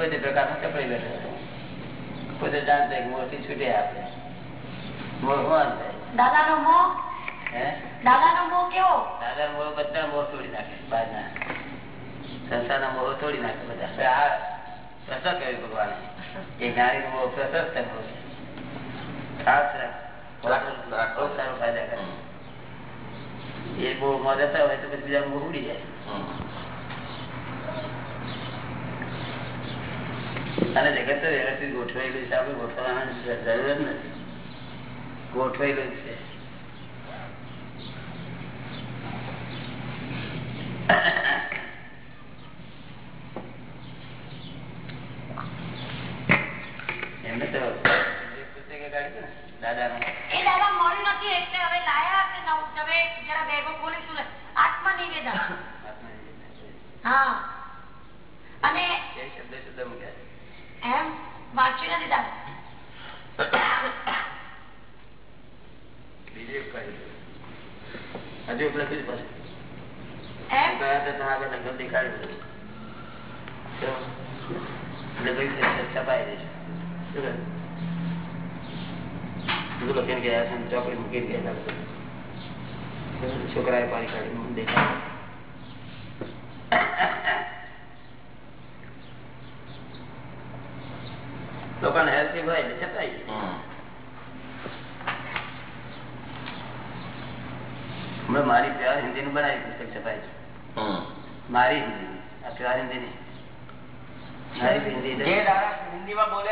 ગમે તે પ્રકારનો ચપડી બેઠો પોતે જાણતા મોરથી છૂટે આપે મોર હોવા દાદા નો મોહ હે? દાદા નો મોહ કેવો દાદા મોહ બધા મોહ તોડી નાખે બહારના સંસારના મોહ તોડી નાખે બધા. આ પ્રસંગ કહ્યું ભગવાને? એ જ્ઞાની નો મોહ મોહ છે ખાસ રાખ. બહુ સારો ફાયદા કરે. એ બહુ મોં હોય તો પછી બીજા મોહ ઉડી જાય. અને જગત તો વ્યવસ્થિત ગોઠવાયેલું છે આપણે ગોઠવવાની જરૂર જ નથી. ગોઠવાયેલું છે એમને તો પુસ્તકે કાઢી છે ને દાદાનું એ દાદા મળ્યું નથી એટલે હવે લાયા હશે નવું તમે જરા બેગો ખોલીશું ને આત્મનિવેદન હા અને એ શબ્દ શુદ્ધ મૂક્યા છે. એમ વાંચ્યું નથી દાદા બીજું એક કાઢી છે. હજુ એક લખ્યું છે પાછું. એમ ગયા તો તમારે લગ્ન દેખાડ્યું બધું. તો છે, છપાઈ દેશે શું લખીને ગયા છે? ચોકડી મૂકીને ગયા છોકરાએ પાણી કાઢી દેખાય લોકોને હેલ્થી હોય એટલે છતાંય હમણાં મારી પ્યાર હિન્દી નું બનાવી પુસ્તક છપાય છે મારી હિન્દી આ પ્યાર હિન્દી હિન્દી જે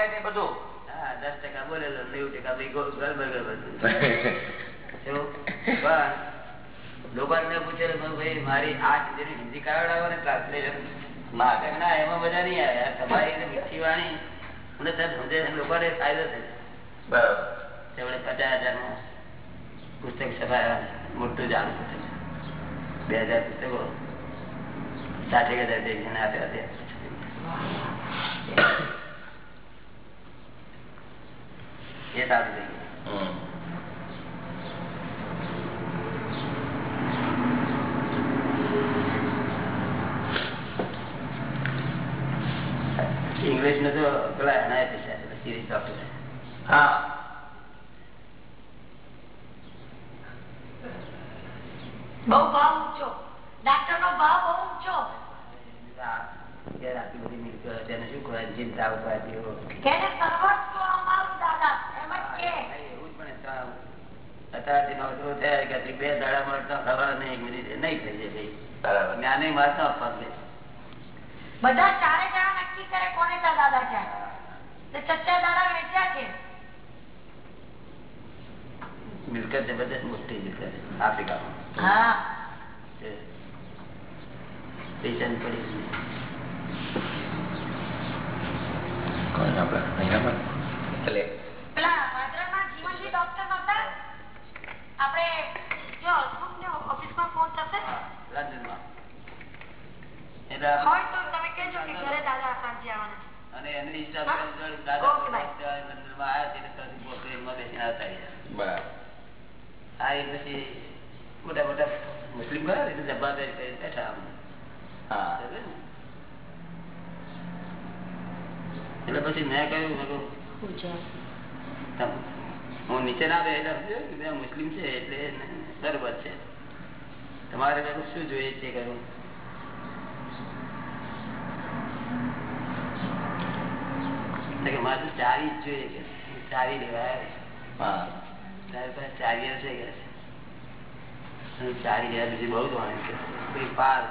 છે બધું. હા દસ ટકા બોલેલો નેવું ટકા ભાઈ ગો- ગડબડ ગડબડ એવું? પણ લોકોને પૂછે ભાઈ મારી આ હિન્દી હિન્દી કરાવડાવો ને ટ્રાન્સલેશન ના ના એમાં મજા નહીં આવે. તમારી મીઠી વાણી મને તરત સમજે લોકોને ફાયદો થાય. બરાબર. તેમણે પચાસ હજારનું પુસ્તક છપાયા મોટું જાણું પુસ્તક. બે હજાર પુસ્તકો. સાઠ એક હજાર આપ્યા હતા એ સારું ઇંગ્લિશનું તો પેલા એના પૈસા સિરીઝ ડોક્ટર હા બહુ ભાવ ઊંચો ડાક્ટર નો ભાવ બહુ ઊંચો આટલી બધી મિલકત તેને શું કહેવાય ચિંતા ઉપાધિઓ કેને સર્વસ્વ અમારું દાદા એમ જ કે એવું જ પણ હતા. અત્યારથી નોકરો થયા કે હજી બે દાડામાં તો ખબર નહીં એક મિનિટ નહીં થઈ જાય ભાઈ બરાબર જ્ઞાને માર ન આપવા દે. બધા ચારે જણા નક્કી કરે કોને ત્યાં દાદા જાય તે ચચ્ચા દાડા વેચ્યા છે મિલકત જબરદસ્ત મોટી મિલકત છે આફ્રિકામાં હા છે. પૈસાની પડી મોટા મોટા મુસ્લિમ ખરા ને, એટલે જવાબદારી કરીને બેઠા આમ. હા બરાબર ને? એટલે પછી મેં કહ્યું હું નીચે ના બે એટલે સમજ્યો કે બે મુસ્લિમ છે એટલે બરોબર છે. તમારે મેં શું જોઈએ છે કહ્યું? મારે તો ચાવી જ જોઈએ કે ચાવી લેવા આવ્યો છું. હા. તારી પાસે ચાવીઓ છે કે ચાવી લેવા પછી બહુ કે પાર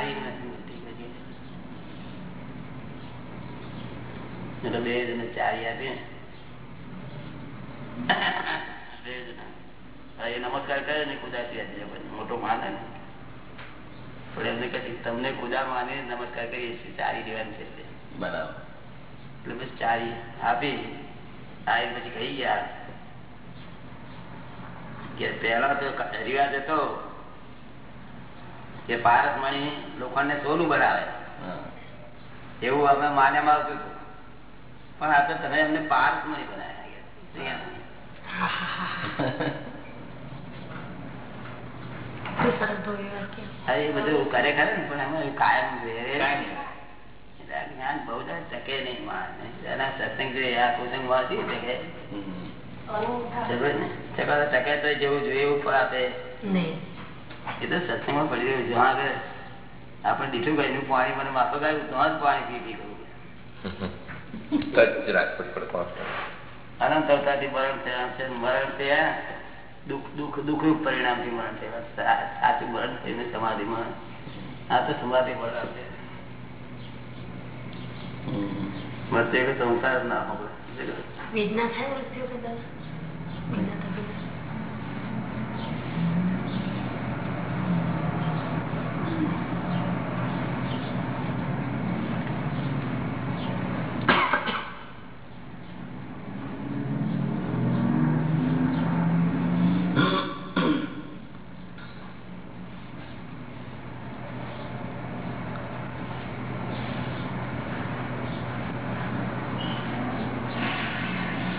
ચાવી નથી મોટી કરી બે જણ ચારી આપે બે જણા. એ નમસ્કાર કરે ને કુદાસી આપી મોટો માને ને. પણ એમને તમને કુદા માને નમસ્કાર કરીએ છીએ ચારી દેવાની છે. બરાબર. એટલે બસ ચારી આપી. આવી પછી કહી ગયા. કે પહેલા તો રિવાજ હતો કે પારસ મણી લોખંડને સોનું બનાવે. એવું અમે માન્યમાં આવતું હતું. પણ આ તો તમે એમને પારસ મણી બનાવ્યા બધું કરે ખરે ને પણ એમાં કાયમ. જ્ઞાન બહુ ટકે નહીં માણસને. એના સત્સંગ જોઈએ આ કુસંગ વાંચી ટકે? ટકા તો જેવું જોઈએ એવું ફળ આપે. નહીં. એ તો સત્સંગમાં પડી રહ્યું જ્યાં આગળ આપણે દીઠું નું પાણી મને માથો ગાયું ત્યાં જ પાણી પી પી કરું. તો જ રાજકોટ પર પહોંચતા. અનંત અવતારથી મરણ થયા છે. મરણ થયા દુઃખ દુઃખ દુઃખરૂપ પરિણામથી મરણ થયા. સાચું મરણ થયું સમાધિમાં આ તો સમાધિ મરણ છે. કે સંસાર ના હોય વેદના થાય મૃત્યુ કે દાદા વેદના થતી નથી.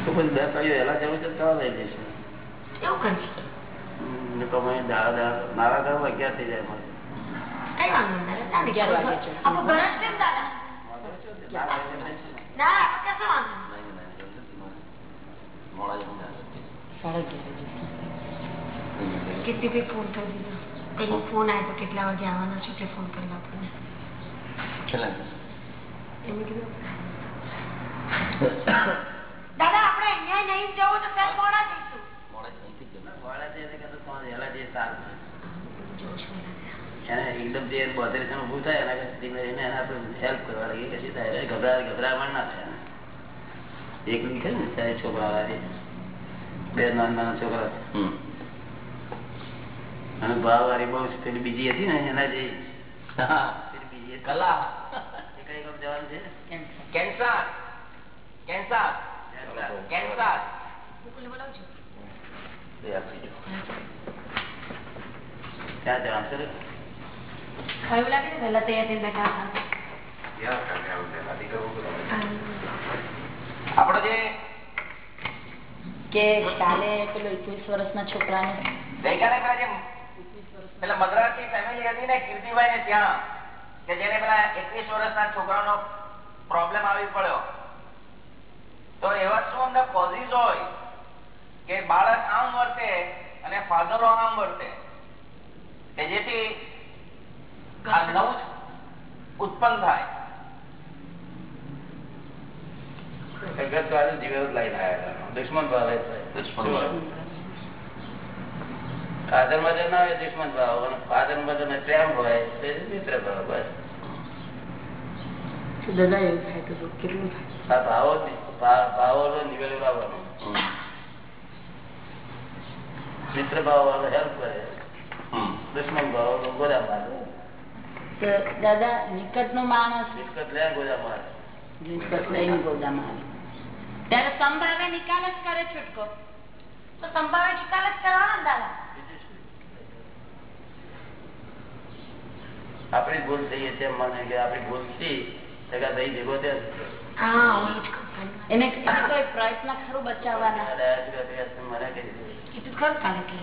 તો પછી બે કડીઓ એલા જવું છે તો લઈ જઈશું. એવું કરીએ તો અમે દાડા દાડા મારા ઘરમાં અગિયાર થઈ જાય મારે. કઈ અગિયાર વાગે. કીર્તિભાઈ ફોન કરી દીધો? તેનો ફોન આવ્યો તો કેટલા વાગે આવવાનો છે તે ફોન કરી આપણને એમ કીધું દાદા આપણે અહીંયા નહીં જવું તો સેલ મોડા જઈશું એકદમ જે બોધરેશન ઊભું થાય એના ધીમે ધીમે એને આપણે હેલ્પ કરવા લાગી. કશી થાય. ગભરા ગભરામણ ના થાય એકલી છે ને ત્યારે છોકરા બે નાના નાના છોકરા અને ભાવ વાળી બહુ પેલી બીજી હતી ને એના જે બીજી કલા. કઈ જવાનું છે? કેન્સર. કેન્સર. કેન્સર મુકુલને બોલાવજો. એ આપી દો. ત્યાં જવાનું છે હા, એવું લાગે છે વહેલા તૈયાર થઈને બેઠા હતા. આપણો જે કે કાલે પેલો એકવીસ વર્ષના છોકરાને ગઈકાલે પેલા જે પેલા મદ્રાસી ફેમિલી હતી ને કીર્તિભાઈ ને ત્યાં જેને એકવીસ છોકરા છોકરાનો પ્રોબ્લેમ આવી પડ્યો તો એવા શું અંદર કોઝિસ હોય કે બાળક આમ વર્તે અને ફાધરો આમ વર્તે? કે જેથી આ નવું ઉત્પન્ન થાય? દુશ્મન ભાવ ફાધર મધર ના હોય દુશ્મન ભાવ. અને ફાધર મધર ને પ્રેમ હોય મિત્ર ભાવ બસ. દાદા એવું થાય કેટલું થાય? આ ભાવો જ ભા- ભાવો નિવેડો લાવવાનો મિત્ર ભાવ વાળો હેલ્પ કરે દુશ્મન ભાવ વાળો મારે. તો દાદા માણસ? લે ગોદા મારે. નિકટ લઈને ગોદામાં મારે. ત્યારે સંભાવે નિકાલ જ કરે છૂટકો. તો સંભાવે નિકાલ જ કરવાનો દાદા? આપણી ભૂલ થઈએ છે મને માને કે આપણી ભૂલથી ટકા થઈ ભેગો છું. એને કોઈ પ્રયત્ન ખરું બચાવવાના. કીધું ખરું કાલે કે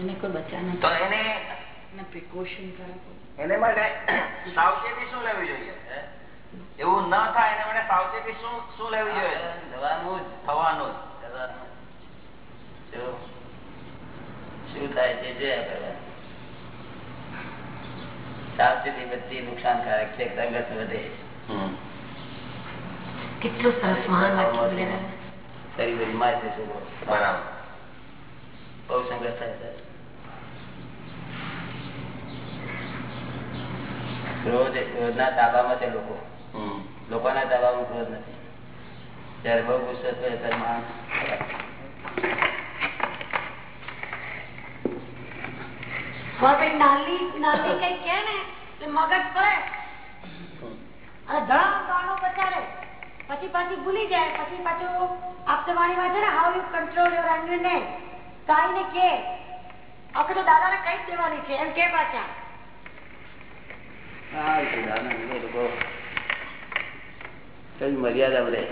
એને કોઈ બચાવવાના તો એને એને પ્રિકોશન કરાવવું એને માટે સાવચેતી શું લેવી જોઈએ? એવું ન થાય એના માટે સાવચેતી શું શું લેવી જોઈએ? જવાનું જ થવાનું જ. શું શું થાય છે જે સાવચેતી બધી નુકસાનકારક છે સંઘર્ષ વધે. કેટલું સરસ મહાન વાક્ય બોલ્યા દાદા. ફરી ફરી મારી દે છોકરો બરાબર બહુ સંઘર્ષ થાય છે ક્રોધ ક્રોધના તાબામાં છે લોકો હમ. લોકોના તાબામાં ક્રોધ નથી જયારે બહુ ગુસ્સો થયો ત્યારે માણસ સ્વાભાવિક નાની નાની કઈ કે ને એટલે મગજ પડે અને ધડામ ગાણું બચારે પછી પાછી ભૂલી જાય પછી પાછું આપતવાણીમાં છે ને how you control your angry ને. કાઈને કે આપણે તો દાદા ને કઈ દેવાની છે એમ કે પાછા. કઈ મર્યાદા રહે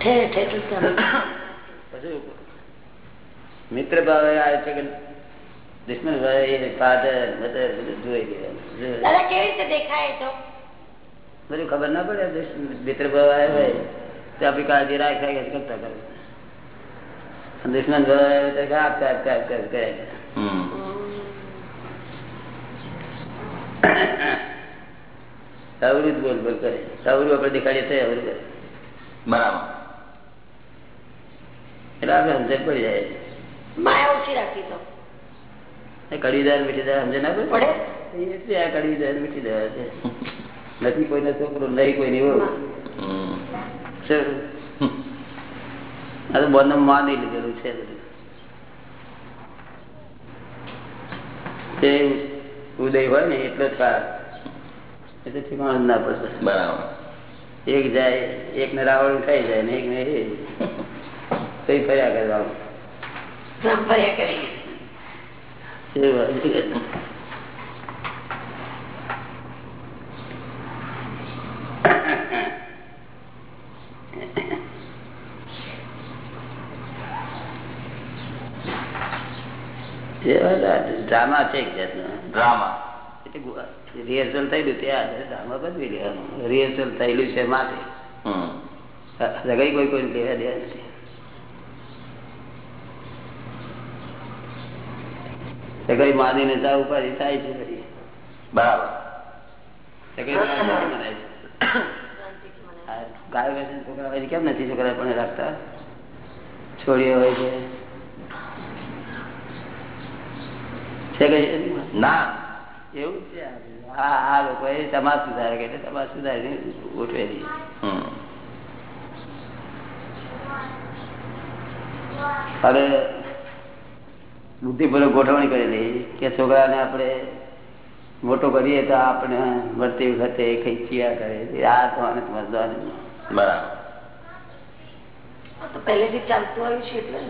ઠેર ઠેર. પછી મિત્ર ભાવે આવે છે કે દુશ્મન ભાવે ફાધર મધર બધું જોઈ લેવાનું કેવી રીતે દેખાય તો? બધું ખબર ના પડે મિત્ર ભાવ આવે હોય તો આપણી કાળજી રાખ કરતા કરે. દુશ્મન ભાવ આવે તો આપતા આપતા આપ આપ કરે. હમ. અવરું જ બોલ બોલ કરે. અવરું આપણે દેખાડીએ તો અવરું કરે. બરાબર. એટલે આપણે સમજણ પડી જાય. માયા ઓછી રાખી તો. એ કડીદાર મીઠીદાર સમજે ના પડે? પડે એટલે આ કડીદાર મીઠીદાર છે. નથી કોઈનો છોકરો નહીં કોઈની વહુ. આ તો બોનને માની લીધેલું છે તે ઉદય હોય ને એટલો જ કાળ. એટલે ઠેકાણું ના પડશે બરાબર. એક જાય એક ને રાવણ ખાઈ જાય ને એક ને એ. કઈ ફર્યા કરવાનું ડ્રામા છે એક જાતનો. ડ્રામા રિહર્સલ થયેલું ત્યાં ડ્રામા બદલી લેવાનું રિહર્સલ થયેલું છે માટે. જગાઈ કોઈ કોઈ લેવા દેવા નથી. સગાઈ માનીને ચા ઉપાડી થાય છે બરાબર. સગાઈ માનીને મનાય છે આ ગાય ભેંસના છોકરા હોય કેમ નથી છોકરા પણ રાખતા? છોડીઓ હોય છે. છે ના. એવું છે? હા આ લોકો એ સમાજ સુધારે કે સમાજ સુધારીને ગોઠવેલી હમ. બુદ્ધિપૂર્વક ગોઠવણી કરેલી કે છોકરાને આપણે મોટો કરીએ તો આપણે વર્તી વખતે કઈ ચિયા કરે આ તો આને બરાબર. પહેલેથી ચાલતું આવ્યું છે એટલે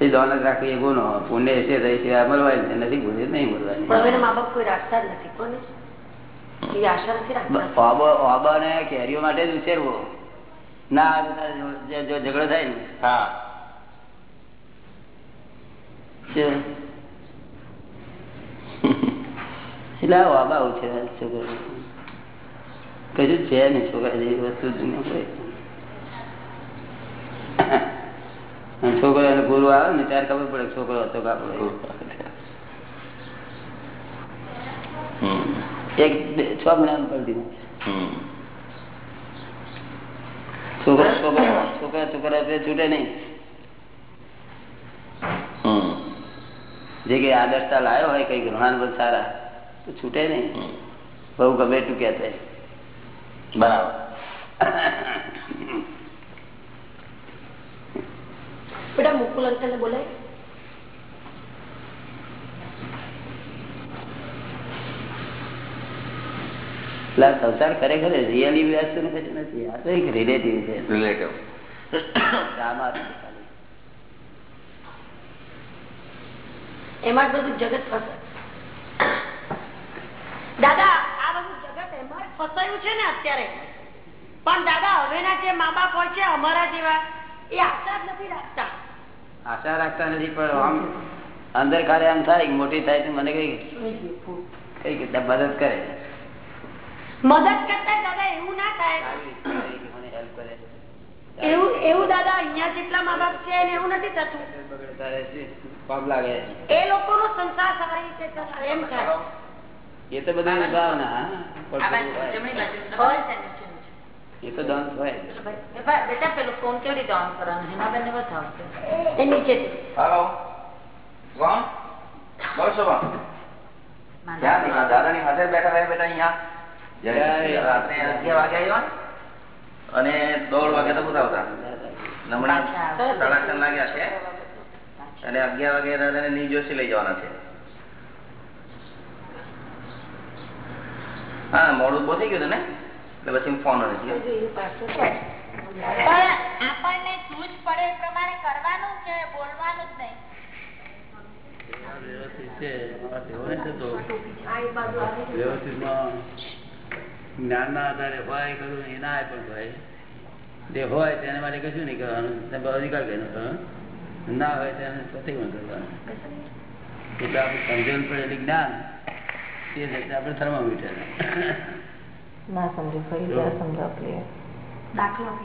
એ દોલત રાખવી એ ગુનો પુણ્ય છે તો એ મળવાની નથી પુણ્ય નહીં મળવાની મા બાપ કોઈ રાખતા જ નથી કોને? એવી આશા નથી રાખતા? ઓબો ઓબાને કેરીઓ માટે જ ઉછેરવો. ના ઝઘડો થાય ને હા? એટલે આ છોકરો. કશું છે નહીં છોકરા જેવી વસ્તુ જ નહીં હોય. અને ગુરુ આવે ને ત્યારે ખબર પડે છોકરો હતો કે આપણો એક. છ મહિના નાખે. હમ. છોકરા છોકરા છોકરા છોકરા છૂટે નહીં. જે કઈ આદર્શતા લાયો હોય કઈ ગ્રહણ સારા તો છૂટે નહીં. બહુ ગમે એટલું કે બરાબર. બેટા મુકુલ અંકલ ને બોલાય સંસાર ખરેખર રિયલી વ્યસ્ત નથી આ તો એક રિલેટિવ છે. રિલેટિવ ડ્રામા છે ખાલી. એમાં જ બધું જગત ફસાય. દાદા આ બધું જગત એમાં ફસાયું છે ને અત્યારે. પણ દાદા હવેના જે મા બાપ હોય છે અમારા જેવા એ આશા જ નથી રાખતા. આશા રાખતા નથી પણ આમ અંદર ખાલી આમ થાય મોટી થાય તો મને કઈ કઈ મદદ કરે? મદદ કરતા દાદા એવું ના થાય. મને હેલ્પ કરે એવું એવું દાદા અહીંયા જેટલા મા બાપ છે એવું નથી થતું. એ લોકો લોકોનો સંસાર સારી રીતે એમ થાય. એ તો બધા ભાવના એ તો દંશ હોય. બેટા પેલો ફોન કેવી રીતે ઓન કરવાનો? હિમાબેન ને બતાવશે એ નીચે હાલો કોણ બોલ શોભા. ક્યાં નહીં દાદાની હાજર બેઠા રહે બેટા અહીંયા. જય. રાત્રે અગિયાર વાગે આવ્યો ને? અને દોઢ વાગે તો બોલાવતા હમણાં સાડા ત્રણ લાગ્યા છે. અને અગિયાર વાગે દાદાને ની જોશી લઈ જવાના છે. હા મોડું બહુ થઈ ગયું હતું ને? એટલે પછી ફોન નથી પણ આપણને સૂઝ પડે પ્રમાણે કરવાનું કે બોલવાનું જ નહીં? વ્યવસ્થિત છે. જ્ઞાનના આધારે હોય કરું એ ના પણ હોય. જે હોય તેના માટે કશું નહીં કરવાનું. તમે નિકાલ કરી ના હોય તેને પ્રતિક્રમણ કરવાનું? એટલે આપણે સમજણ એટલે જ્ઞાન. એ રીતે આપણે થર્મોમીટર ના સમજો ફરી જરા સમજાવો. દાખલો.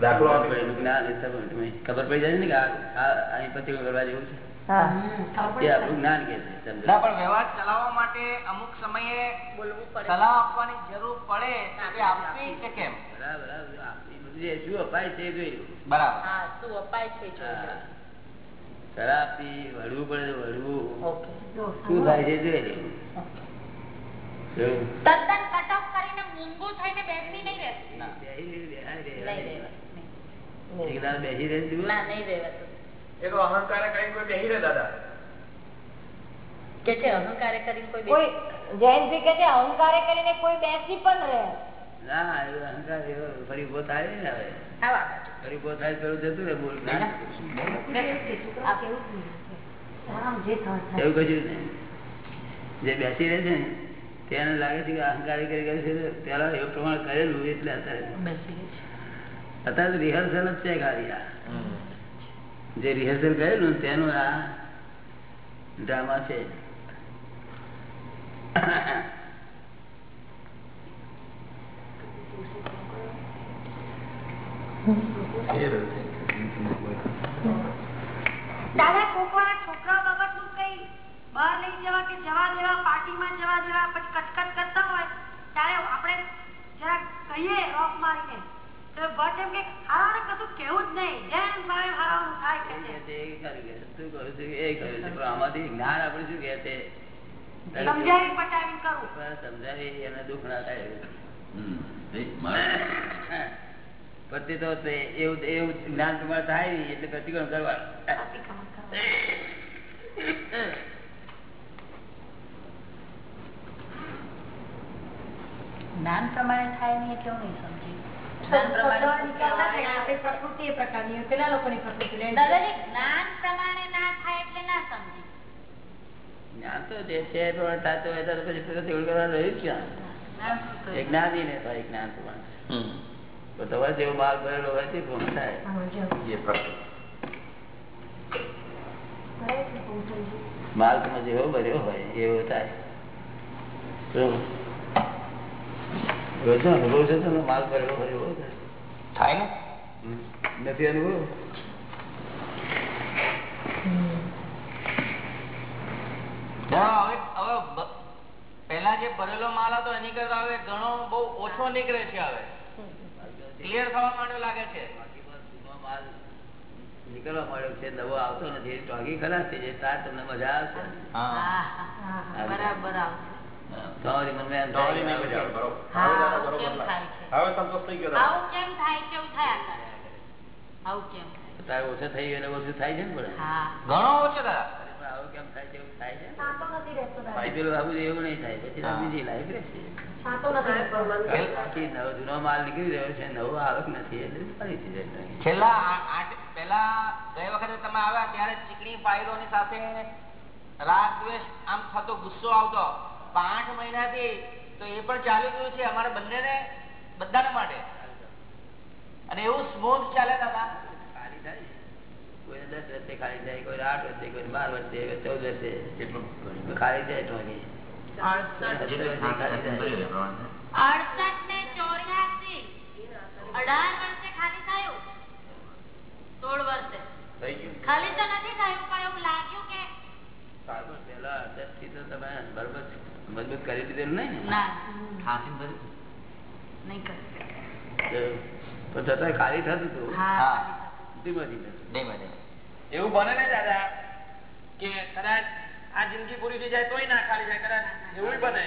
દાખલો જ્ઞાન. ખબર પડી જાય ને કે આ આ- અહીં પ્રતિક્રમણ કરવા જેવું છે. બેસી નહીં રહેતું. ના, નહીં રહેવાતું. ના એ તો અહંકાર કરીને કોઈ બેહી રહે દાદા. કે છે અહંકાર કરીને કોઈ કોઈ જયંતભાઈ કે છે અહંકાર કરીને કોઈ બેસી પણ રહે. ના એ અહંકાર એવો ફરી ઊભો થાય ને હવે. ફરી ઊભો થાય પેલું જતું રહે બોલ ના. કેવું કેવું છે? આરામ જે થાય થાય. એવું કશું નહીં. જે બેસી રહે છે ને તેને લાગે છે કે અહંકારી કરી કરે છે પેલા એવું પ્રમાણ કરેલું એટલે અત્યારે. બેસી રહે છે. અત્યારે રિહર્સલ જ છે ગાડી આ જે રિહર્સલ કરેલું ને તેનું આ ડ્રામા છે. દાદા, કોકવાળા છોકરાઓ બાબતનું કઈ બહાર લઈ જવા કે જવા દેવા, પાર્ટીમાં જવા દેવા કટકટ કરતા હોય, ત્યારે આપણે જરા કહીએ, રોક મારીને. તો ભટ્ટ એમ કે હારાને કશું કેવું જ નહીં. જેમ ભાવે હારાનું થાય કે છે? એ ખરું કે છે. તું કહું છું કે એ ખરું છે. પણ આમાંથી જ્ઞાન આપણે શું કહે છે? સમજાવી પટાવી કરવું સમજાવી એને દુઃખ ના થાય પછી તો તે એવું એવું જ્ઞાન તમારે થાય નહીં એટલે પ્રતિક્રમણ કરવાનું પ્રતિક્રમણ કરવું. જ્ઞાન પ્રમાણે થાય નહીં એટલે હું નહીં સમજી જ્ઞાન તો જે છે થતું હોય તો પછી કરવાનું રહ્યું ક્યાં? જ્ઞાન શું એ કહ્યું? જ્ઞાની ને થાય જ્ઞાન તો તમારે જેવો માલ ભરેલો હોય તે થાય. માલ તમે જેવો ભર્યો હોય એવો થાય. અનુભવ છે માલ ભરેલો થાય ને? નથી અનુભવ? પહેલા જે ભરેલો માલ હતો એની કરતા હવે ઘણો બહુ ઓછો નીકળે છે હવે. ક્લિયર થવા માંડ્યો લાગે છે. માલ નીકળવા માંડ્યો છે નવો આવતો નથી. ટોગી ખલાસ થઈ જાય તાર તમને મજા બરાબર આવશે. ને પેલું જૂનો માલ નીકળી રહ્યો છે નવો આવક નથી છેલ્લા પહેલા ગઈ વખતે તમે આવ્યા ત્યારે ચીકણી ફાઇલોની સાથે રાગ દ્વેષ આમ થતો ગુસ્સો આવતો. મહિના મહિનાથી તો એ પણ ચાલી ગયું છે અમારા બંનેને બધાને માટે. અને એવું સ્મૂથ ચાલે દાદા. ખાલી થાય ને. દસ વર્ષે ખાલી જાય કોઈ આઠ વર્ષે કોઈ બાર વર્ષે ચૌદ વર્ષે. ખાલી જાય ટોકી હજી તો વર્ષે ખાલી જાય અડસઠ ને ચોર્યાસી. અઢાર વર્ષે ખાલી થયું. સોળ વર્ષે. ખાલી તો નથી થયું પણ એવું લાગ્યું કે પેલા પહેલા અડસઠથી તો તમે બરોબર મજબૂત કરી દીધેલું નહીં? પણ છતાંય ખાલી થતું હતું. ધીમે ધીમે. એવું બને ને દાદા કે કદાચ આ જિંદગી પૂરી થઈ જાય તોય ના ખાલી જાય કદાચ એવું બને.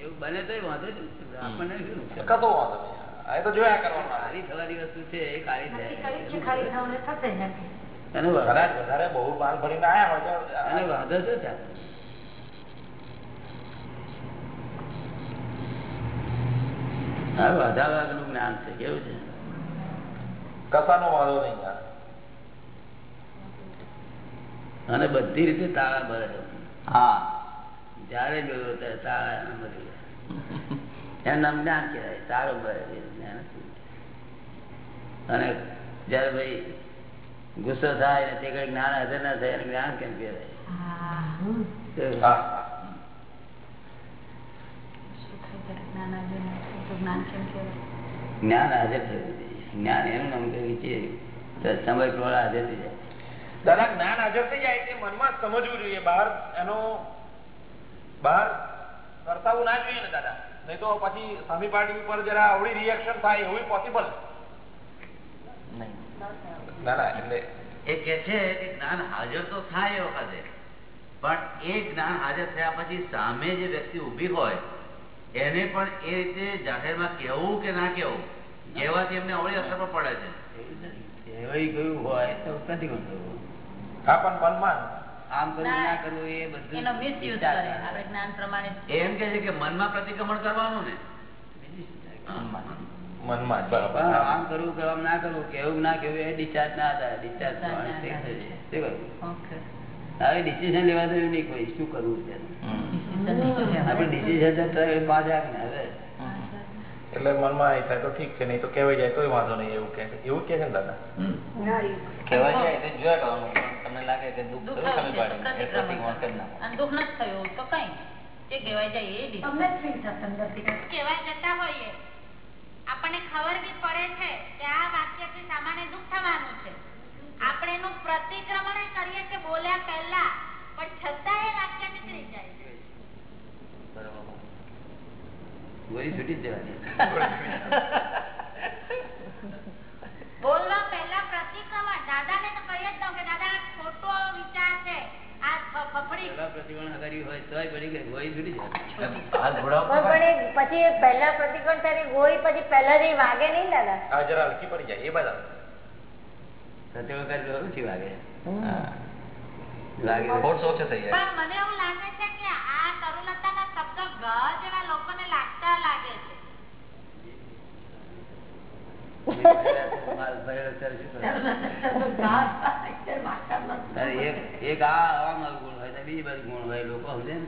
એવું બને તો વાંધો આપણને વાંધો એ તો જોયા કરવાનું ખાલી થવાની વસ્તુ છે એ ખાલી થાય. ખાલી થવાનું થશે? જ નથી. એનો વાંધો કદાચ વધારે બહુ માલ ભરીને આયા હોય તો વાંધો શું જ્ઞાન છે કેવું છે? કશાનો વાંધો નહીં અને બધી રીતે તાળા ભરે હા. જયારે જોયું ત્યારે તાળા ભરી. એનું નામ જ્ઞાન કહેવાય તાળો ભરે? અને જયારે ભાઈ ગુસ્સો થાય ને તે કઈ જ્ઞાન હાજર ના થાય એને જ્ઞાન કેમ કહેવાય? જ્ઞાન હાજર થયું જ્ઞાન એનું નામ કે છે સમય પ્રમાણે હાજર થઈ જાય. દાદા જ્ઞાન હાજર થઈ જાય તે મનમાં સમજવું જોઈએ. બહાર એનો બહાર વર્તાવું ના જોઈએ ને દાદા. નહીં તો પછી સામી પાર્ટી ઉપર જરા અવળી રિએક્શન થાય એવું પોસિબલ ના ના એટલે એ કે છે કે જ્ઞાન હાજર તો થાય એ વખતે. પણ એ જ્ઞાન હાજર થયા પછી સામે જે વ્યક્તિ ઊભી હોય એને પણ એ રીતે જાહેરમાં કેવું કે ના કેવું કહેવાથી એમને અવળી અસર પણ પડે છે. કહેવાય ગયું હોય તો પ્રતિકોણ કરવું હા પણ મનમાં આમ કરવું ના. ના કરવું એ બધું એનો મિસયુઝ કરે. કરે. આપણે જ્ઞાન પ્રમાણે એમ કે છે કે મનમાં પ્રતિક્રમણ કરવાનું ને. મનમાં બરાબર. આમ કરવું કે આમ ના કરવું કેવું ના કેવું એ ડિસ્ચાર્જ ના થાય. ડિસ્ચાર્જ? ઓકે હવે ડિસિઝન લેવા દેવું નહીં કોઈ શું કરવું છે. આપણે ડિસિઝન તો પાછા ને હવે. એટલે મનમાં એ થાય તો ઠીક છે નહીં તો કહેવાય જાય તોય વાંધો નહીં એવું કે એવું કે છે ને દાદા? કહેવાય જાય તો જોયા કરવાનું તમને લાગે કે દુઃખ દુઃખ થયું થયું સામે છે તો પાડીને, એ પ્રતિક્રમણ પ્રતિક્રમણ કરી કરે. નાખો. અને દુઃખ નથી થયું તો કઈ જે કહેવાય જાય એ તમને કહેવાય જતા હોઈએ. આપણને ખબર બી પડે છે કે આ વાક્યથી સામાન્ય દુઃખ થવાનું છે. આપણે એનું પ્રતિક્રમણ કરીએ કે બોલ્યા પહેલા પણ છતાં એ વાક્ય નીકળી જાય ગોળી છૂટી જવાની બોલવા પહેલા પ્રતિક્રમણ. દાદાને તો કહી જ દઉં કે દાદા ખોટો વિચાર છે. પછી પહેલા પ્રતિકોણ થાય ગોળી પછી પહેલાથી વાગે નહીં દાદા. જરા હલકી પડી જાય એ બધા પ્રતિકોણ કરી ઓછી વાગે. એક આ ગુણ હોય બીજી બાજુ ગુણ હોય લોકો સમજે ને?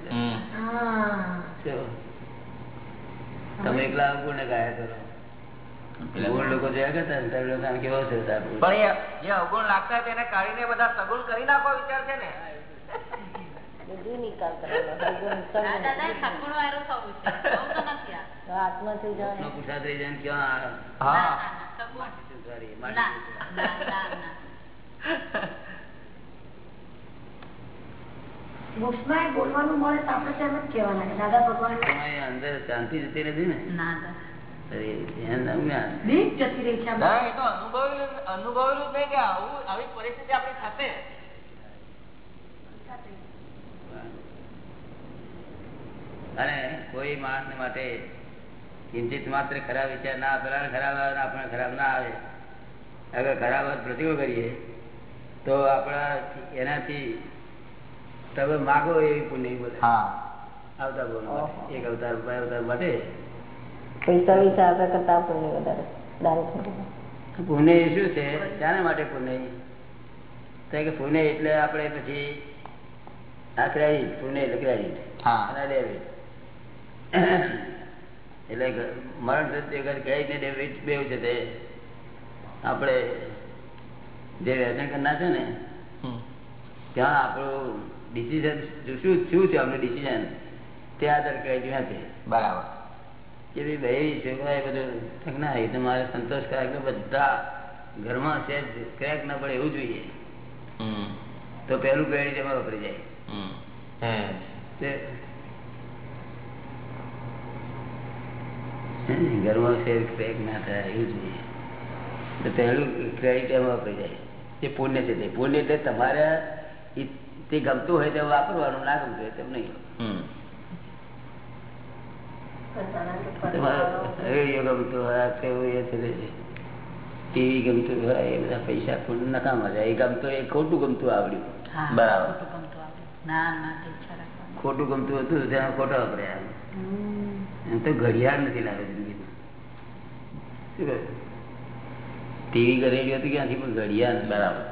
તમે એકલા ગુણ ને ગાયા કરો. ગુણ લોકો જોયા કરતા ને લોકો કેવો છે પણ જે અવગુણ લાગતા તેને કાઢીને બધા સગુણ કરી નાખો વિચાર છે ને? બોલવાનું મળે તો આપણે તો જ કહેવાના દાદા ભગવાન અંદર શાંતિ જતી નથી ને? અને કોઈ માણસ માટે ચિંતિત માત્ર ખરાબ વિચાર ના પેલા ખરાબ આવે આપણે ખરાબ ના આવે. અગર ખરાબ પ્રતિકો કરીએ તો આપણા એનાથી તમે માગો એવી પુણ્ય બોલે હા. આવતા બોલો એક અવતાર અવતાર માટે પૈસા વિસા આપણા કરતા પુણ્ય વધારે દાન પુણ્ય એ શું છે? શાના માટે પુણ્ય તો કે પુણ્ય એટલે આપણે પછી આકરાવી પુણ્ય અને ડેબિટ એટલે મરણ થતી વગર ક્રેડિટ ને બેવું છે તે. આપણે જે વ્યસન કરના છે ને ત્યાં આપણું ડિસિઝન શું શું છે આપણું ડિસિઝન તે આધાર ક્રેડિટ છે બરાબર. ભાઈ ભાઈ છોકરા એ બધું. ઠીક ના એ તમારે સંતોષકારક બધા ઘરમાં છે ક્રેક ના પડે એવું જોઈએ. તો પેલું પેઢી એમાં વપરી જાય. ઘરમાં શેર ક્રેક ના થાય એવું જોઈએ. તો પહેલું ક્રેડિટ એમાં વપરી જાય. તે પુણ્ય છે તે. પુણ્ય એટલે તમારે તે ગમતું હોય તે વાપરવાનું ના ગમતું હોય તેમ નહીં. રેડિયો ગમતું હોય કેવું એ છે ટીવી ગમતું હોય એ બધા પૈસા નકામા જાય. એ ગમતું એ ખોટું ગમતું આવડ્યું. બરાબર. ખોટું ગમતું આવડે. જ્ઞાન માટે ઈચ્છા રાખવાની. ખોટું ગમતું હતું ત્યાં ખોટા વપરાયા એમ. તો ઘડિયાળ નથી લાગે જિંદગીમાં. શું કહ્યું ટીવી કરેલી હતી ક્યાંથી પણ ઘડિયાળ બરાબર.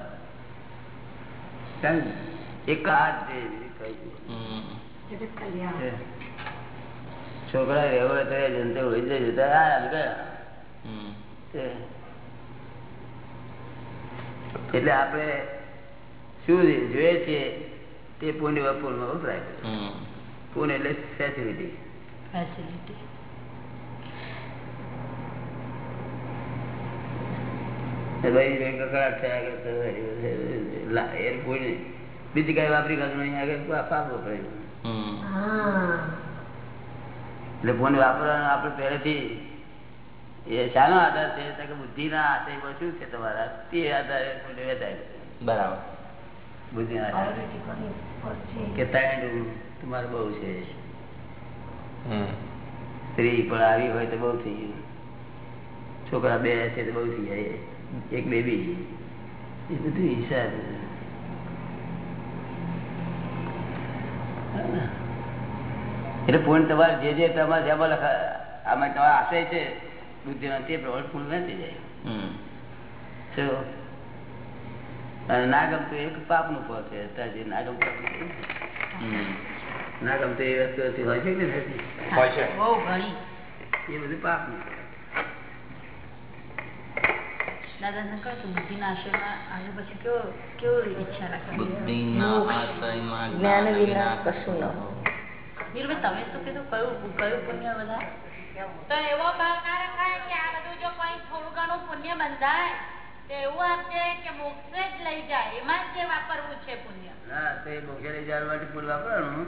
એક કલ્યાણ. છે. છોકરા રહેવા તો જનતે હોય જતા આ ગયા. એટલે આપણે શું જોઈએ છે તે પુણ્ય વપુરમાં વપરાય પુણ્ય એટલે ફેસિલિટી ફેસિલિટી થયા બીજી કઈ વાપરી કાઢ નહીં આગળ પાપ વપરાય હા. એટલે ફોન વાપરવાનો આપણે પહેલેથી એ શાનો આધાર છે? કે બુદ્ધિના આશયમાં શું છે તમારા? તે આધારે વેચાય બરાબર. બુદ્ધિના આધારે. કે ત્રણ તમારે બહુ છે. સ્ત્રી પણ આવી હોય તો બહુ થઈ ગયું. છોકરા બે છે તો બહુ થઈ જાય. એક બેબી. એ બધું હિસાબ. એટલે પૂર્ણ તમારે જે જે તમારે જેમાં લખા આમાં તમારા આશય છે બુદ્ધિનો તે પ્રમાણે પૂર્ણ નથી જાય ના ગમતું એક પાપનું ફળ છે અત્યારે ના ગમતું ના ગમતું એ વસ્તુ હોય છે કે નથી? હોય છે. બહુ ઘણી. એ બધું પાપનું દાદા ને કહ્યું બુદ્ધિના આશ્રયમાં આવ્યું પછી કેવો કેવો ઈચ્છા રાખે? બુદ્ધિના આશ્રયમાં જ્ઞાન વિના કશું ન હોય. નીરુભાઈ તમે શું કીધું? કયું કયું પુણ્ય બધા તો એવો ભાવ ના રખાય કે આ બધું જો કોઈ થોડું ઘણું પુણ્ય બંધાય તો એવું આપજે કે મોક્ષે જ લઈ જાય એમાં જ જે વાપરવું છે પુણ્ય. હા તો મોક્ષે લઈ જવા માટે પુલ વાપરવાનું.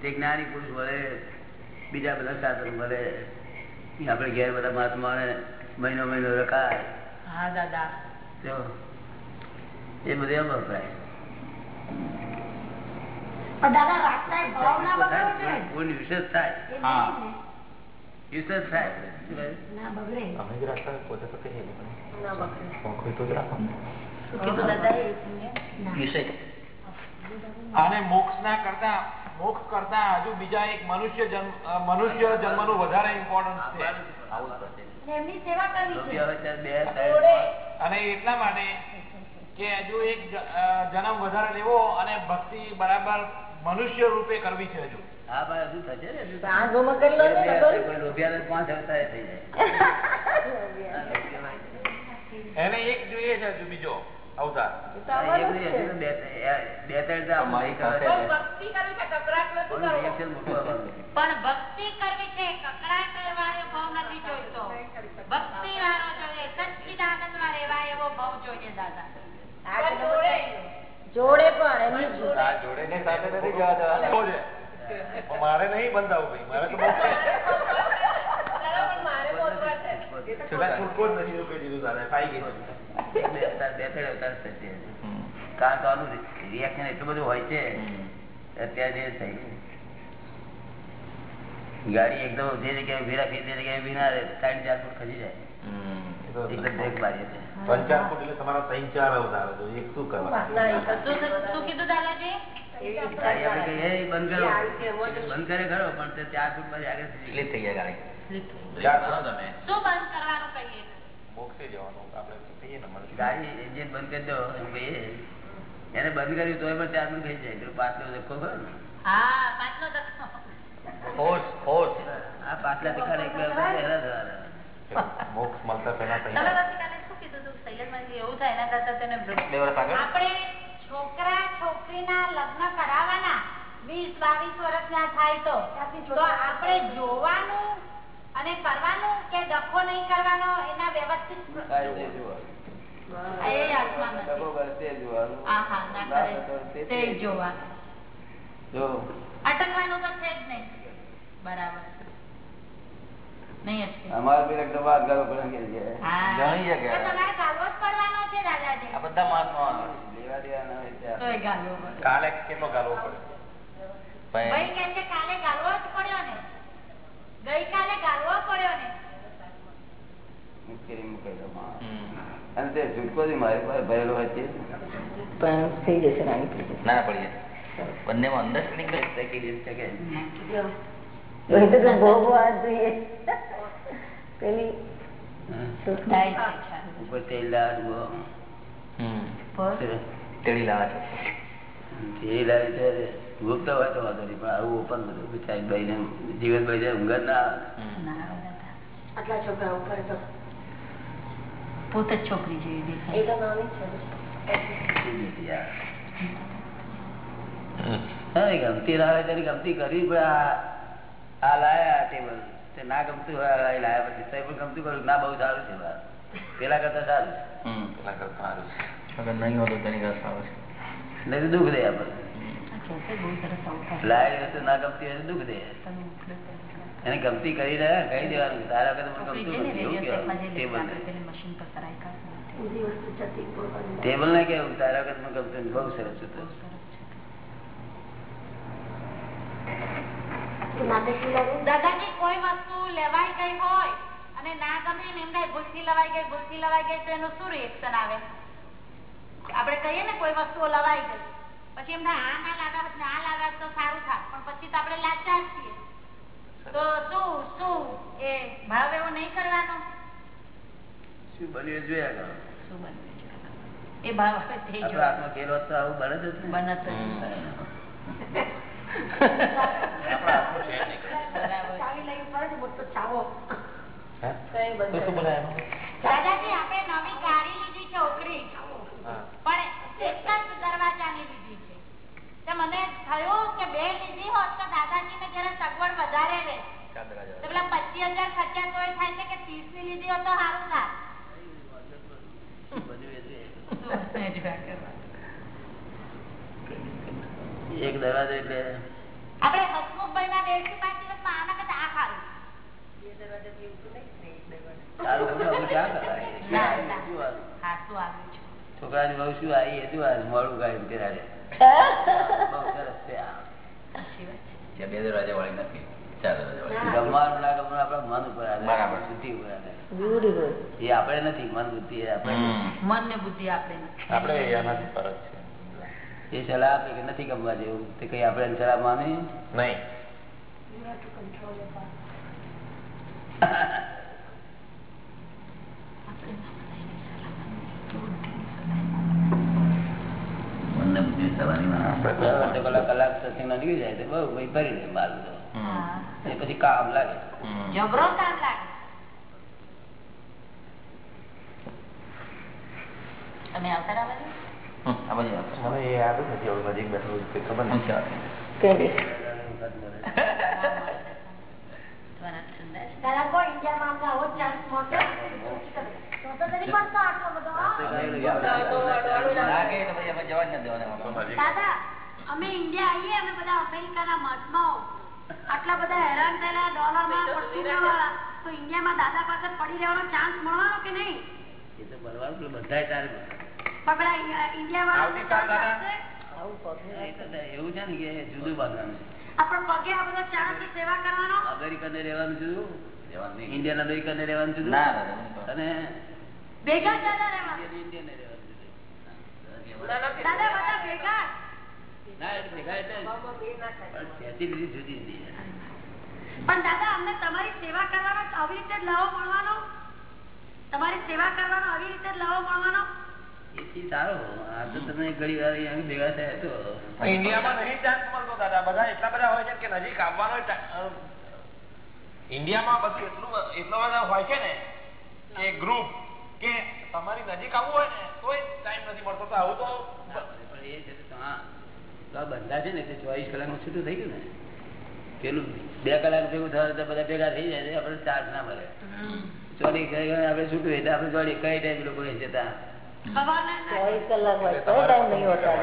તે જ્ઞાની પુરુષ મળે બીજા બધા સાધન મળે આપણે ઘેર બધા મહાત્માને મહિનો મહિનો રખાય. હા દાદા. તો એ બધું એમ વપરાય. પૂર્ણ વિશેષ થાય. વિશેષ થાય. અને મોક્ષ ના કરતા મોક્ષ કરતા હજુ બીજા એક મનુષ્ય જન્મ મનુષ્ય જન્મનું વધારે ઇમ્પોર્ટન્સ છે. અને એટલા માટે કે હજુ એક જન્મ વધારે લેવો અને ભક્તિ બરાબર મનુષ્ય રૂપે કરવી છે હજુ. હા ભાઈ હજુ થશે ને? હજુ આ ગોમાં કરી લો ને બે નકર. કોઈ લોભિયાને પાંચ અવતારે થઈ જાય. એને એક જોઈએ છે હજુ બીજો અવતાર. એ તો આવવાનું જ છે. બે બે ત્રણ તો આમ નહીં કરે. ભક્તિ કરવી છે કકડાટ નથી પણ reaction મોટું આવવાનું છે. પણ ભક્તિ કરવી છે કકડાટ વાળો ભાવ નથી જોઈતો ભક્તિ વાળો જોઈએ સચ્ચિદાનંદમાં રહેવાય એવો ભાવ જોઈએ દાદા જોડે પણ એમની જોડે. આ જોડેની સાથે નથી જવા દેવાના. બહુ છે. પણ મારે નહીં બંધાવું ભાઈ મારે તો બહુ છે. છતાં છૂટકો જ નથી એવું કહી દીધું દાદાએ. પાઈ ગઈ છે. બે અવતાર બે ત્રણ અવતાર થશે કારણ કે આનું રિએક્શન એટલું બધું હોય છે અત્યારે જે થઈ ગયું. ગાડી એકદમ જે જગ્યાએ ઊભી રાખી તે જગ્યાએ ઊભી ના રહે ત્રણ ચાર ફૂટ ખસી જાય. એ તો એકદમ બ્રેક મારીએ છે. ત્રણ ચાર ફૂટ એટલે તમારા ત્રણ ચાર અવતાર હતો. એક શું કરવા? શું શું કીધું દાદાજી ગાડી આપણે કહીએ "એ બંધ કરો. બંધ કરે ખરો પણ તે ચાર ફૂટ પછી આગળ થઈ સ્લીપ થઈ જાય ગાડી. ચાર કરો તમે. શું બંધ કરવાનું કહીએ? મોક્ષે જવાનું. આપણે કહીએ ને મળે. ગાડી એન્જિન બંધ કરી દો એમ કહીએ. એને બંધ કર્યું તોય પણ ચાર ફૂટ થઈ જાય. પાછલો ધક્કો ખરો ને? પાછલો થાય વર્ષ છોકરા છોકરીના લગ્ન કરાવવાના વીસ બાવીસ વર્ષના થાય તો. તો આપણે જોવાનું અને કરવાનું કે ડખો નહીં કરવાનો એના વ્યવસ્થિત અમારે પેલા પડવાનો છે દાદાજી આ બધા મહાત્મા લેવા દેવા ના પડે કાલે કેટલો ગાળવો પડે ભાઈ કે કાલે ગાળવો જ પડ્યો ને ગઈકાલે ગાળવો પડ્યો ને મુશ્કેલી મુકાઈ. અને તે છૂટકો થી મારી પાસે ભરેલો હોય છે પણ થઈ જશે ના પડી જશે. બંને માં અંદર નીકળી. શકે. છે કે? ભોગવા જોઈએ. પેલી. ઉપર તેલ લાવે છે. તેલ લાવી ભોગતા હોય તો વાંધો નહીં પણ આવું ઓપન બધું જીવન ભાઈ ઊંઘ ના. આટલા છોકરા ઉપર તો પોતે જ છોકરી જેવી એ દેખાય તો નાની છે નથી આ. હા, એ ગમતી ના હોય તેની ગમતી કરવી પડે આ આ લાયા ટેબલ તે ના ગમતું હોય આ લાયા પછી તો પણ ગમતું કરું ના બહુ સારું છે બા. પેલા કરતા સારું છે પેલા કરતા સારું છે. અગર નહીં હોતું તેની કરતા સારું છે નહીં તો દુઃખ દે આપણને લાયેલી વસ્તુ ના ગમતી હોય તો દુઃખ દે એને ગમતી કરી રહ્યા કહી દેવાનું તારા વખતે ટેબલ ને. કેવું? તારા વખતે મને ગમતું બહુ સરસ હતું. દાદાજી કોઈ વસ્તુ લેવાઈ ગઈ હોય અને ના ગમે ને એમને ભૂલથી લવાઈ ગઈ ભૂલથી લવાઈ ગઈ તો એનું શું રિએક્શન આવે? આપણે કહીએ ને કોઈ વસ્તુઓ લવાઈ ગઈ પછી એમને આ ના લાગે આ લાગે તો સારું થાય પણ પછી તો આપણે લાચાર છીએ. તો શું શું? એ ભાવ એવો નહીં કરવાનો? શું બન્યું જોયા કરો. એ ભાવ હવે થઈ તો આવું બને જ ને. બનત આપણા મને થયું કે બે લીધી હોત તો દાદાજીને જરા સગવડ વધારે દરવાજા. તો પેલા પચીસ હજાર ખર્ચા તો થાય છે કે ત્રીસની લીધી હોત તો સારું જોઈએ. એક દરવાજો એટલે આપણે હસમુખભાઈ ના દેડથી પાંચ દિવસમાં આના કરતા આ સારું સારું ખબર આપણે ક્યાં કરાય? ના, ના. આવ્યું છે છોકરાની બહુ શું આવી શું મોડું ગાયું પેરાડે. બહુ સરસ છે બે દરવાજા વાળી નથી આપણે નથી મન બુદ્ધિ મન ને બુદ્ધિ આપણે આપણે એનાથી ફરક છે. એ સલાહ આપે કે નથી ગમવા જેવું તે કઈ આપણે એની સલાહ માની? નહીં. Body. બુદ્ધિ સલાહની ના આપે. અડધો કલાક કલાક સત્સંગ નીકળી જાય તો બહુ ભાઈ ભરી એ પછી કામ લાગે. જબરો કામ લાગે. તમે આવતા ખબર. નહીં. બધો ઇન્ડિયા આવીએ અમે બધા અમેરિકાના મહાત્માઓ આટલા બધા હેરાન થયેલા ડોલરમાં પરસુના વાળા તો રહેવાનો ચાન્સ મળવાનો કે નહીં એ તો ભરવાનું પેલું તારે પણ ઇન્ડિયા વાળા એવું છે ને જુદું બધો રહેવાનું જુદું. ઇન્ડિયન રહેવાનું ના એવું અને ભેગા દાદા બધા ભેગા. પણ દાદા અમને તમારી સેવા કરવાનો આવી રીતે જ લાવો મળવાનો? તમારી સેવા કરવાનો આવી રીતે જ લાવો મળવાનો? એથી સારો. આ તમે ઘણી વાર અહીંયા ભેગા થયા તો. ઇન્ડિયામાં નહીં ચાન્સ બધા એટલા બધા હોય છે કે નજીક આવવાનો ઇન્ડિયામાં એટલું એટલો બધા હોય છે ને કે ગ્રુપ કે તમારી નજીક આવવું હોય ને તોય ટાઈમ નથી મળતો. તો આવું તો પણ એ છે તો આ બંધા છે ને તે ચોવીસ કલાકમાં છૂટું થઈ ગયું ને પેલું બે કલાક ભેગું થવા બધા ભેગા થઈ જાય આપણે ચાર્જ ના મળે. ચોરી કઈ આપણે છૂટું એટલે આપણે ચોરી કઈ ટાઈમ લોકો જતા? ચોવીસ કલાક હોય કોઈ ટાઈમ નહીં હોતા.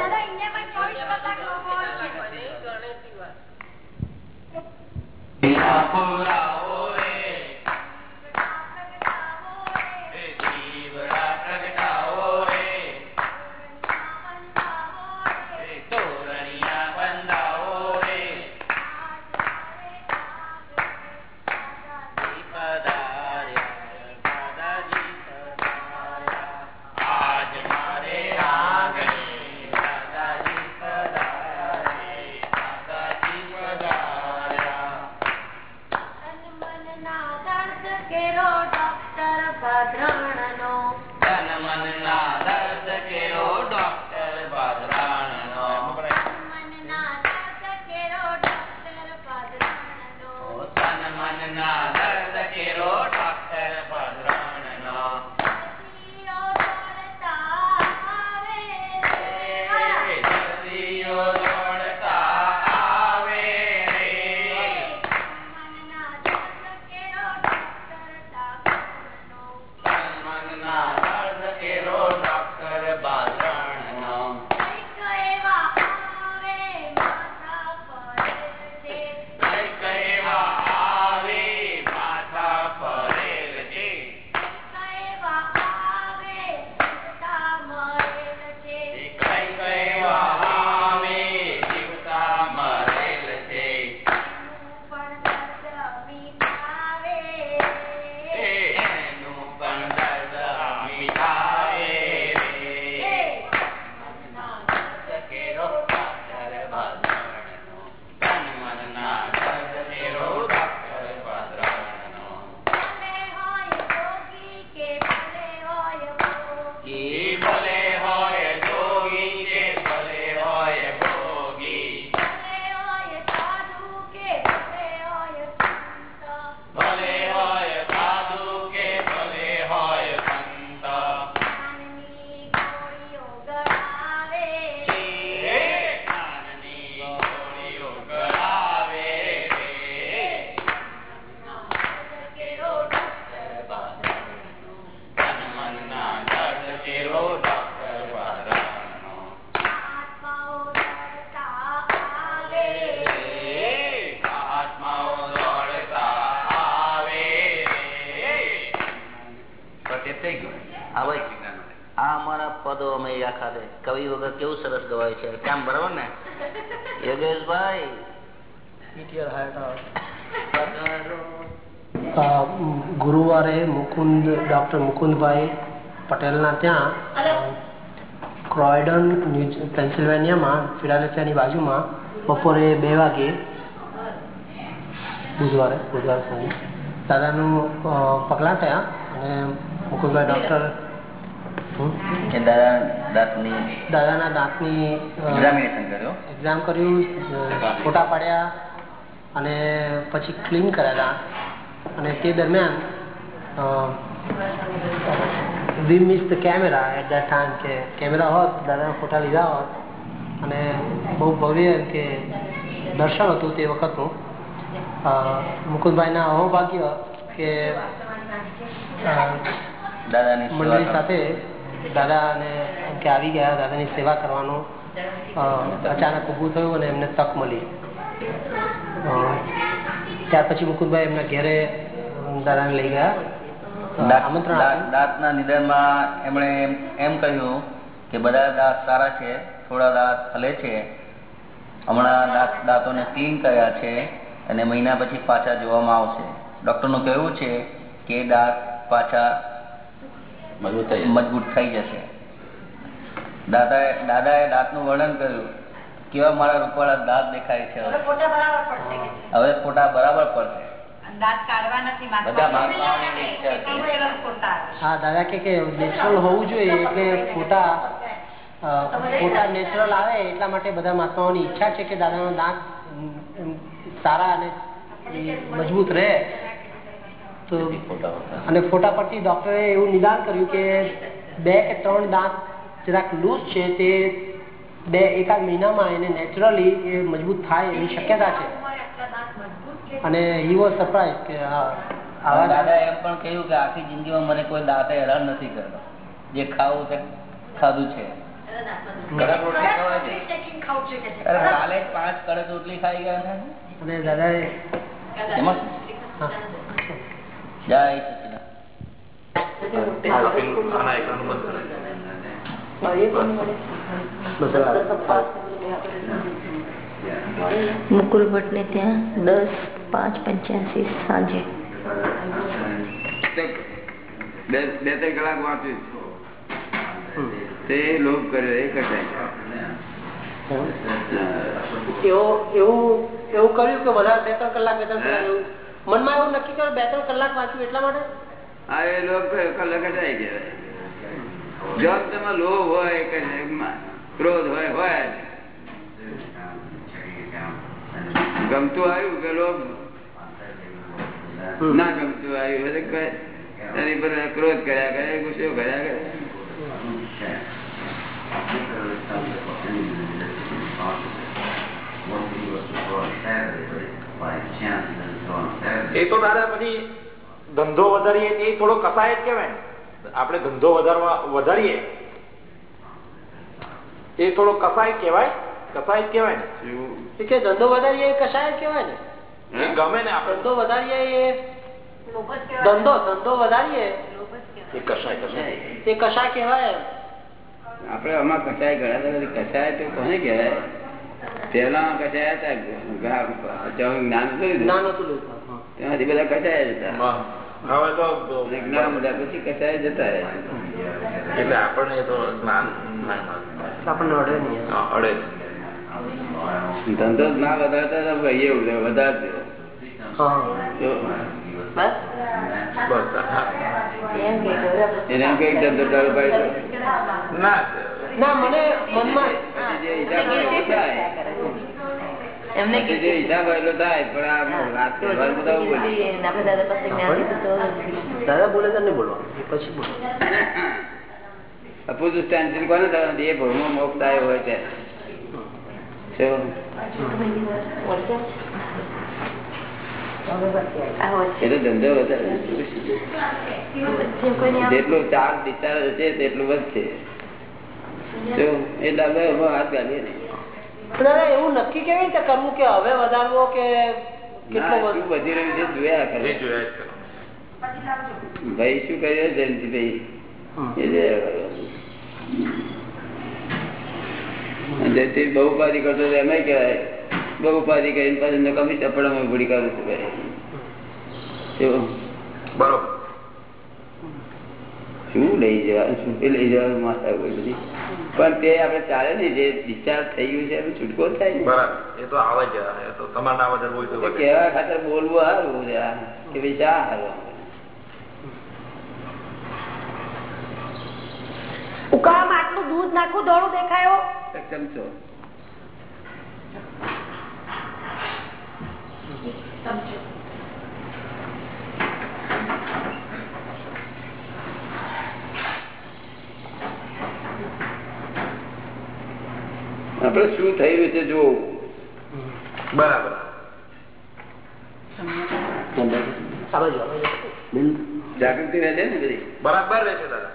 વગર કેવું સરસ ગવાય છે? કેમ બરાબર ને. યોગેશભાઈ. ગુરુવારે મુકુંદ ડોક્ટર મુકુંદભાઈ પટેલના ત્યાં ક્રોયડન ન્યૂ પેન્સિલ્વેનિયામાં ફિલાડેલ્ફિયાની બાજુમાં બપોરે બે વાગે બુધવારે બુધવાર સાંજે દાદાનું પગલાં થયા અને મુકુંદભાઈ ડૉક્ટર દાદા દાંતની દાદાના દાંતની એક્ઝામિનેશન કર્યો. એક્ઝામ કર્યું ફોટા પાડ્યા અને પછી ક્લીન કર્યા અને તે દરમિયાન we miss the camera at that time કે કેમેરા હોત દાદાના ફોટા લીધા હોત. અને બહુ ભવ્ય કે દર્શન હતું તે વખતનું. મુકુદભાઈના અહોભાગ્ય કે દાદાની મંડળી સાથે દાદાને એમ કે આવી ગયા દાદાની સેવા કરવાનું અચાનક ઊભું થયું અને એમને તક મળી. ત્યાર પછી મુકુદભાઈ એમના ઘેરે દાદાને લઈ ગયા. આમંત્રણ દાંતના નિધનમાં એમણે એમ- એમ કહ્યું કે બધા દાંત સારા છે થોડા દાંત હલે છે. હમણાં દાંત દાંતોને ક્લીન કર્યા છે અને મહિના પછી પાછા જોવામાં આવશે. ડૉક્ટરનું કહેવું છે કે દાંત પાછા મજબૂત થઈ જશે. દાદાએ દાદાએ દાંતનું વર્ણન કર્યું. કેવા મારા રૂપાળા દાંત દેખાય છે હવે. ફોટા બરાબર પડશે હા દાદા કે નેચરલ હોવું જોઈએ એટલે ફોટા ફોટા નેચરલ આવે એટલા માટે બધા મહાત્માઓની ઈચ્છા છે કે દાદાનો દાંત સારા અને મજબૂત રહે. તો અને ફોટા પરથી ડોક્ટરે એવું નિદાન કર્યું કે બે કે ત્રણ દાંત જરાક લૂઝ છે તે બે એકાદ મહિનામાં એને નેચરલી એ મજબૂત થાય એવી શક્યતા છે. અને હી વોઝ સરપ્રાઈઝ કે હા દાદા એમ પણ કહ્યું કે આખી જિંદગીમાં મને કોઈ દાંતે હેરાન નથી કરતો. જે ખાવું તે ખાધું છે. છે. છે? છે. કાલે પાંચ કડક રોટલી ખાઈ ગયા હતા અને દાદા એમાં? જય સચિદાનંદ. આના એકલાનું બંધ કરાય મુકુલ ભટ્ટને ત્યાં દસ પાંચ પંચ્યાસી સાંજે બે બે ત્રણ કલાક વાંચ્યું તે લોભ કર્યો એ કટાય એવું એવું એવું કર્યું કે વધારે બે ત્રણ કલાક બે ત્રણ કલાક એવું મનમાં એવું નક્કી કર્યું બે ત્રણ કલાક વાંચ્યું એટલા માટે હા એ લોભ કર્યો કલાક કટાય કહેવાય જો તેમાં લોભ હોય કે ક્રોધ હોય હોય ગમતું આવ્યું કે લોભ? ના ગમતું આવ્યું એની પર ક્રોધ કર્યા કરે ગુસ્સો કર્યા કરે. એ તો દાદા પછી ધંધો વધારીએ એ થોડો કસાય જ કહેવાય. ને આપણે ધંધો વધારવા વધારીએ એ થોડો કસાય કહેવાય કસાય કહેવાય ને. કે ધંધો વધારીએ કસાય કહેવાય ને. ગમે ને આપણે. ધંધો વધારીએ. ધંધો ધંધો વધારીએ. એ કસાય કસાય. એ કહેવાય. આપડે આમાં કસાય બધા કસાય તો કોને કહેવાય? પેલા કસાય હતા જ્ઞાન હતું બધા કસાય હતા હવે તો જ્ઞાન બધા પછી કસાય જતા રહે એટલે આપણને તો જ્ઞાન આપણને અડે નહીં અડે ધંધો ના વધારતા ભાઈએ ભાઈ એવું વધારજો. ના ના મને મનમાં પછી જે હિસાબ હોય એટલો થાય એમને દાદા પાસે જ્ઞાન તો દાદા બોલે તો નહીં બોલવાનું પછી બોલો. અપૂર્વ ટેન્શન કોને થવાનું? જે ભવમાં મોક્ષ આવ્યો હોય છે. શું? ધંધો વધારે જેટલું ચાર્જ ડિસ્ચાર્જ હશે તેટલું વધશે? એ દાદા હાથ ગાડીએ નહીં. દાદા એવું નક્કી કેવી રીતે કરવું કે હવે વધારવો કે કેટલો વધી રહ્યું છે જોયા કરે. એ જોયા જ કરો. ભાઈ શું કર્યું જયંતિભાઈ જયંતિ બહુ ઉપાધિ કરતો એમ કહેવાય. બહુ ઉપાધિ કરીને પાછું નકામી ચપડામાં ઉભડી કરું છું ભાઈ બરોબર. શું લઈ જવાનું શું લઈ જવાનું માતા કોઈ બધી. પણ તે આપડે ચાલે ને જે ડિસ્ચાર્જ થઈ ગયું છે છૂટકો થાય ને. બરાબર. એ તો આવે જ એ તો તમારે ના વધારવું હોય તો તો વધે. કહેવા ખાતર બોલવું સારું કે ભાઈ શા હારું આટલું દૂધ નાખું દોડું દેખાયો ચમચો. આપણે શું થઈ રહ્યું છે જોવું બરાબર. જાગૃતિ રહે છે ને બધી? બરાબર રહે છે દાદા.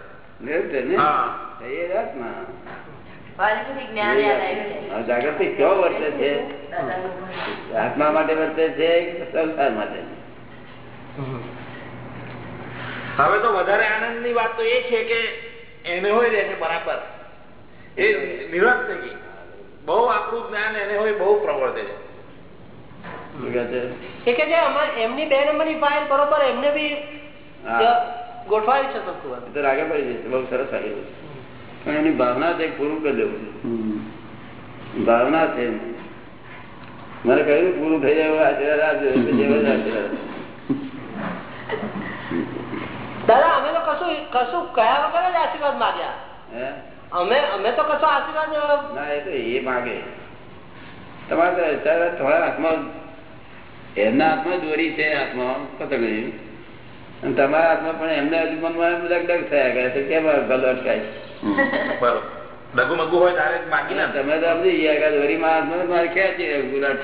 જાગૃતિ કયો વર્તે છે? આત્મા માટે વર્તે છે સંસાર માટે? હવે તો વધારે આનંદની વાત તો એ છે કે એને હોય રહે છે બરાબર. એ નિરસ થઈ ગઈ. બહુ આપણું જ્ઞાન એને હોય બહુ પ્રવર્તે છે. કે જે એમની બે નંબરની ફાઇલ બરોબર એમને બી ગોઠવાયું છે તો રાગે પડી જશે બહુ સરસ આવી પણ એની ભાવના છે પૂરું કરી દેવું ભાવના છે મને કહ્યું પૂરું થઈ જાય આશીર્વાદ આપજો જેવો જ આશીર્વાદ. દાદા અમે તો કશું કશું કયા વગર જ આશીર્વાદ માગ્યા? અમે અમે તો કશો આશીર્વાદ ના એ તો એ માગે. તમારે અત્યારે થોડા હાથમાં એમના હાથમાં દોરી છે હાથમાં અને તમારા હાથમાં પણ એમના હજુ મનમાં ડગડગ થયા કરે છે કેમ ભલો અટકાય તમે તો સમજી ગયા મારે ખેંચી ગુલાટ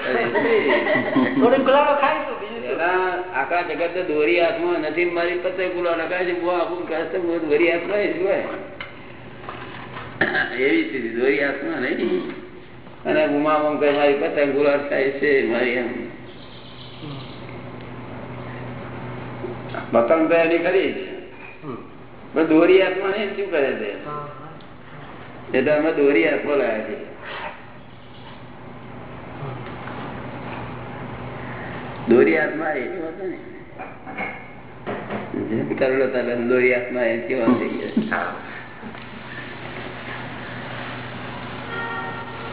આખા જગત દોરી હાથમાં નથી મારી પતે ગુલાટ નખાય છે બહુ આખું કરશે બહુ દોરી હાથમાં શું? એવી સ્થિતિ દોરી હાથમાં નહીં. અને ગુમાવમ કહે મારી પતંગ ગુલાટ થાય છે મારી એમ પતંગ તો એની ખરી પણ દોરી આત્મા ને શું કરે છે એટલે અમે દોરી આત્મા લાયા છીએ દોરી આત્મા એ વાત ને? કરોડો તાલે દોરી આત્મા એ કેવા થઈ ગયા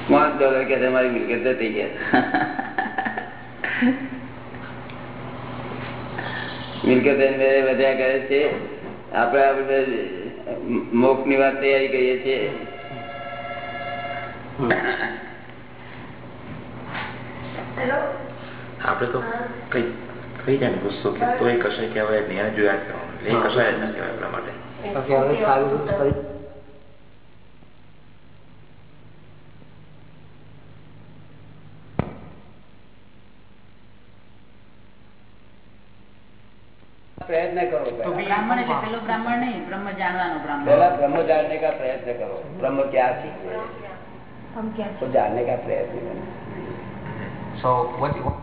પાંચ ડોલર કે તમારી મિલકત થઈ ગયા. મિલકત વધ્યા કરે છે. આપણે આપણે મોકની વાત તૈયારી કરીએ છીએ. આપણે તો કઈ કઈ જાય ગુસ્સો કે તો એ કશે કહેવાય ન્યાય જોયા કરવાનું એટલે એ કશાય જ ના કહેવાય આપણા માટે બાકી હવે સારું બધું કરી પ્રયત્ન કરો બ્રાહ્મણ એટલે પેલો બ્રાહ્મણ નહીં બ્રહ્મ જાણવાનો બ્રાહ્મણ पहला ब्रह्म जानने का प्रयत्न करो ब्रह्म क्या चीज है हम क्या तो जानने का प्रयत्न करो So what, what